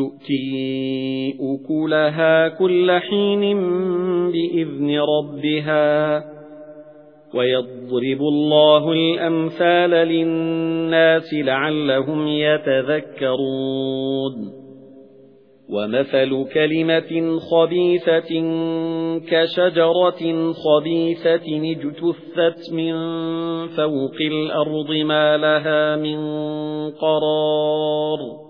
تُؤْتِي أُكُلَهَا كُلَّ حِينٍ بِإِذْنِ رَبِّهَا وَيَضْرِبُ اللَّهُ الْأَمْثَالَ لِلنَّاسِ لَعَلَّهُمْ يَتَذَكَّرُونَ وَمَثَلُ كَلِمَةٍ خَبِيثَةٍ كَشَجَرَةٍ خَبِيثَةٍ اجْتُثَّتْ مِنْ فَوْقِ الْأَرْضِ مَا لَهَا مِنْ قَرَارٍ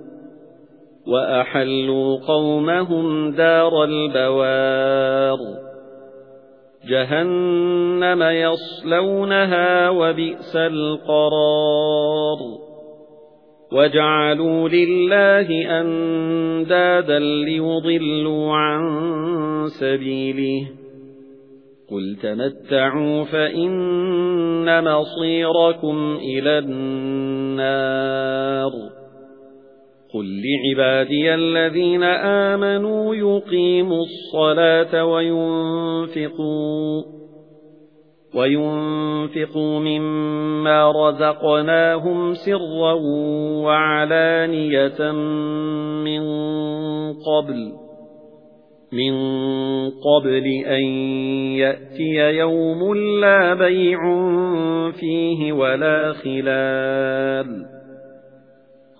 وَأَحَلُّوا قَوْمَهُمْ دَارَ الْبَوَارِ جَهَنَّمَ يَصْلَوْنَهَا وَبِئْسَ الْقَرَارُ وَجَعَلُوا لِلَّهِ أَندَادًا لِيُضِلُّوا عَن سَبِيلِهِ قُلْ تَمَتَّعُوا فَإِنَّ مَصِيرَكُمْ إِلَى النَّارِ قُل لِّعِبَادِيَ الَّذِينَ آمَنُوا يُقِيمُوا الصَّلَاةَ وَيُنفِقُوا وَيُنفِقُوا مِمَّا رَزَقْنَاهُمْ سِرًّا وَعَلَانِيَةً مِّن قَبْلُ مِن قَبْلِ أَن يَأْتِيَ يَوْمٌ لَّا بَيْعٌ فِيهِ وَلَا خِلَالٌ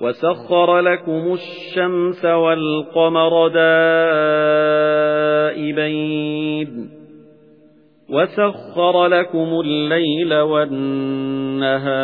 وَسَخَّرَ لَكُمُ الشَّمْسَ وَالْقَمَرَ دَائِبَيْنِ وَسَخَّرَ لَكُمُ اللَّيْلَ وَالنَّهَارَ